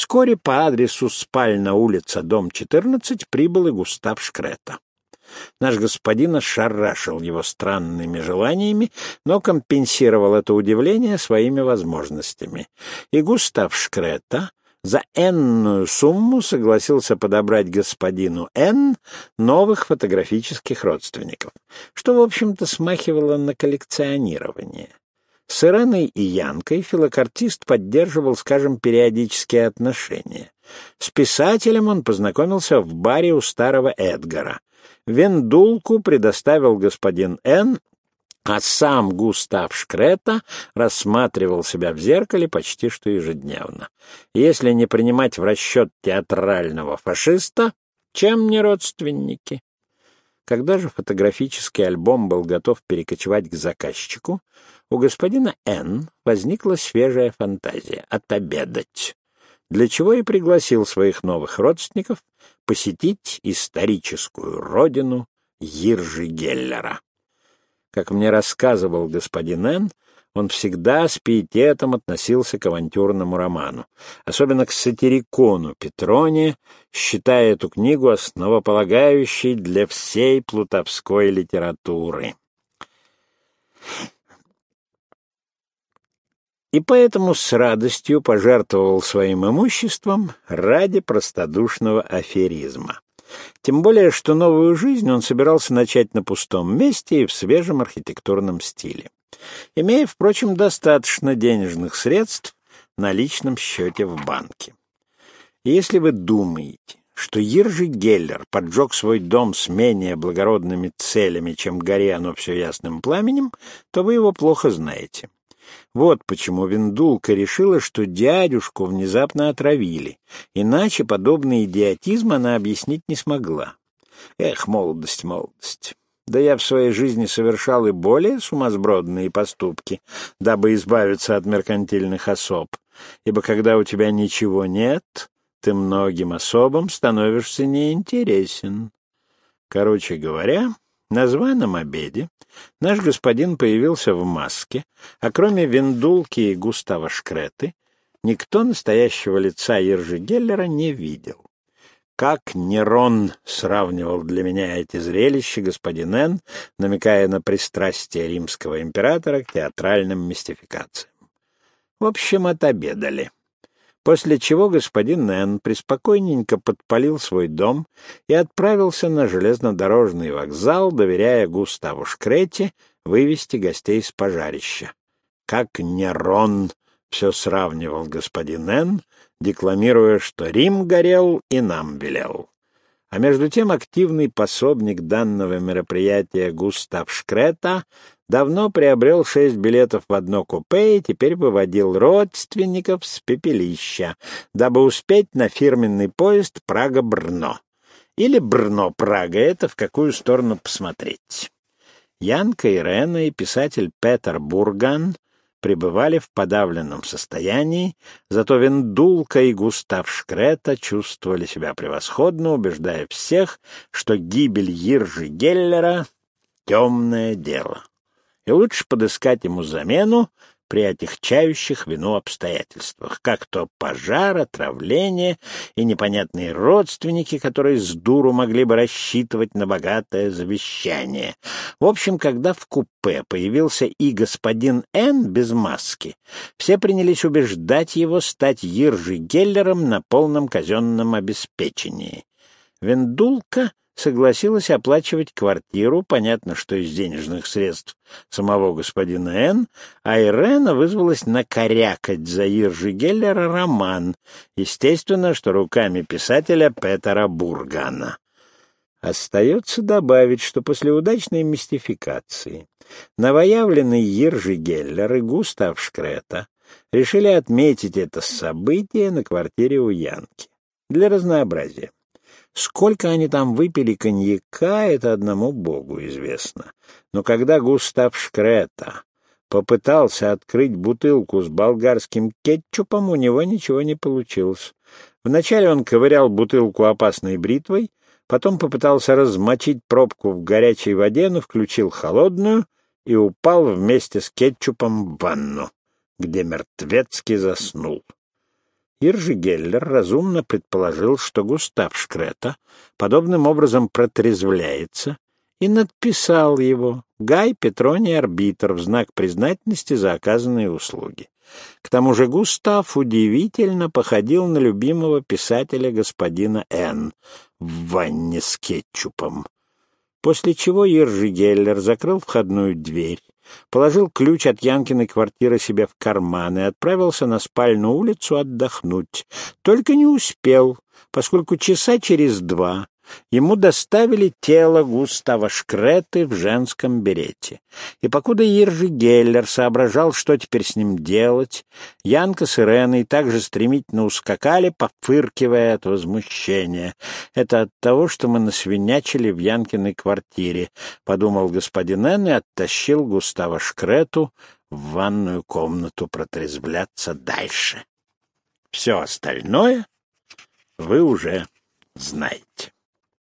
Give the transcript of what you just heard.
Вскоре по адресу спальна улица, дом 14, прибыл и Густав Шкрета. Наш господин ошарашил его странными желаниями, но компенсировал это удивление своими возможностями. И Густав Шкрета за энную сумму согласился подобрать господину Н новых фотографических родственников, что, в общем-то, смахивало на коллекционирование. С Иреной и Янкой филокартист поддерживал, скажем, периодические отношения. С писателем он познакомился в баре у старого Эдгара. Вендулку предоставил господин Н, а сам Густав Шкрета рассматривал себя в зеркале почти что ежедневно. Если не принимать в расчет театрального фашиста, чем не родственники? Когда же фотографический альбом был готов перекочевать к заказчику, у господина Н. возникла свежая фантазия — отобедать, для чего и пригласил своих новых родственников посетить историческую родину Иржи. Как мне рассказывал господин Н., он всегда с пиететом относился к авантюрному роману, особенно к сатирикону Петроне, считая эту книгу основополагающей для всей плутовской литературы. И поэтому с радостью пожертвовал своим имуществом ради простодушного аферизма. Тем более, что новую жизнь он собирался начать на пустом месте и в свежем архитектурном стиле имея, впрочем, достаточно денежных средств на личном счете в банке. если вы думаете, что Иржи Геллер поджег свой дом с менее благородными целями, чем горе оно все ясным пламенем, то вы его плохо знаете. Вот почему Виндулка решила, что дядюшку внезапно отравили, иначе подобный идиотизм она объяснить не смогла. Эх, молодость, молодость! Да я в своей жизни совершал и более сумасбродные поступки, дабы избавиться от меркантильных особ, ибо когда у тебя ничего нет, ты многим особам становишься неинтересен. Короче говоря, на званом обеде наш господин появился в маске, а кроме Виндулки и Густава Шкреты никто настоящего лица Ержи Геллера не видел. Как Нерон сравнивал для меня эти зрелища господин Н, намекая на пристрастие римского императора к театральным мистификациям. В общем, отобедали. После чего господин Н приспокойненько подпалил свой дом и отправился на железнодорожный вокзал, доверяя Густаву Шкрете вывести гостей с пожарища. Как Нерон все сравнивал господин Н декламируя, что Рим горел и нам велел. А между тем активный пособник данного мероприятия Густав Шкрета давно приобрел шесть билетов в одно купе и теперь выводил родственников с пепелища, дабы успеть на фирменный поезд Прага-Брно. Или Брно-Прага, это в какую сторону посмотреть. Янка Ирена и писатель Петер Бурган — пребывали в подавленном состоянии, зато Вендулка и Густав Шкрета чувствовали себя превосходно, убеждая всех, что гибель Иржи Геллера — темное дело, и лучше подыскать ему замену, при отягчающих вину обстоятельствах, как то пожар, отравление и непонятные родственники, которые с дуру могли бы рассчитывать на богатое завещание. В общем, когда в купе появился и господин Н без маски, все принялись убеждать его стать Иржи Геллером на полном казенном обеспечении. Вендулка согласилась оплачивать квартиру, понятно, что из денежных средств самого господина Н, а Ирена вызвалась накорякать за Иржи Геллера роман, естественно, что руками писателя Петера Бургана. Остается добавить, что после удачной мистификации новоявленный Иржи Геллер и Густав Шкрета решили отметить это событие на квартире у Янки для разнообразия. Сколько они там выпили коньяка, это одному богу известно. Но когда Густав Шкрета попытался открыть бутылку с болгарским кетчупом, у него ничего не получилось. Вначале он ковырял бутылку опасной бритвой, потом попытался размочить пробку в горячей воде, но включил холодную и упал вместе с кетчупом в ванну, где мертвецки заснул. Иржи Геллер разумно предположил, что Густав Шкрета подобным образом протрезвляется, и надписал его «Гай Петроний Арбитр» в знак признательности за оказанные услуги. К тому же Густав удивительно походил на любимого писателя господина Н. в ванне с кетчупом. После чего Ержи Геллер закрыл входную дверь, положил ключ от Янкиной квартиры себе в карман и отправился на спальную улицу отдохнуть. Только не успел, поскольку часа через два ему доставили тело Густава Шкреты в женском берете. И покуда Иржи Геллер соображал, что теперь с ним делать, Янка с Иреной также стремительно ускакали, пофыркивая от возмущения. «Это от того, что мы насвинячили в Янкиной квартире», — подумал господин Н и оттащил Густава Шкрету в ванную комнату протрезвляться дальше. Все остальное вы уже знаете.